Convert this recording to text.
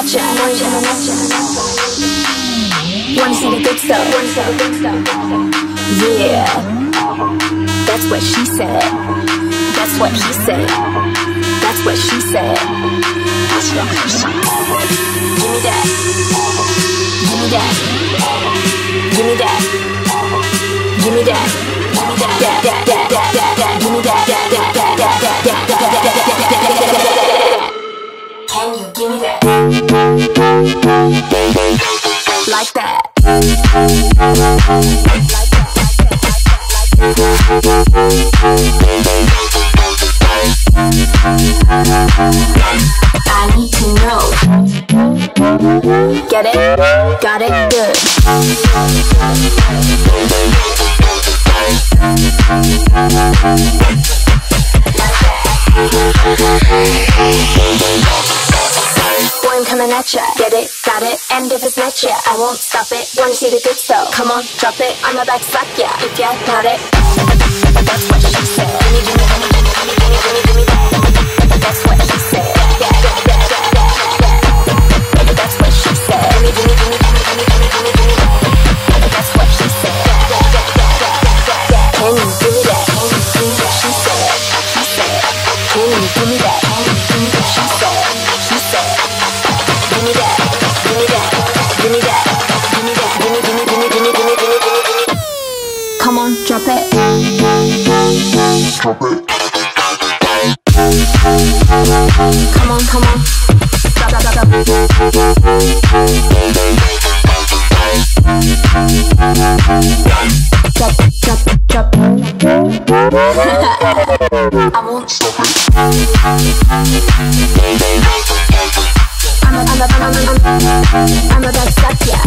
watch it. Wanna see the good stuff? Yeah, that's what she said. That's what he said. That's what she said. That's what she said. Give me that. Give me that. Give me that. Give me that. Give me that. That. That. That. That. Like that. I need to know. Get it? Got it? Good. Coming at ya. Get it? Got it? And if it's not ya, I won't stop it. Wanna see the good stuff? Come on, drop it. I'm about to slap ya. If ya got it. That's what she said. Gimme, gimme, gimme, gimme, gimme, gimme, Come on, drop it. Come on, come on. Drop, drop, drop, drop. Drop, drop, drop. I won't stop it. I'm a, I'm a, I'm a, I'm a, I'm about to stop ya.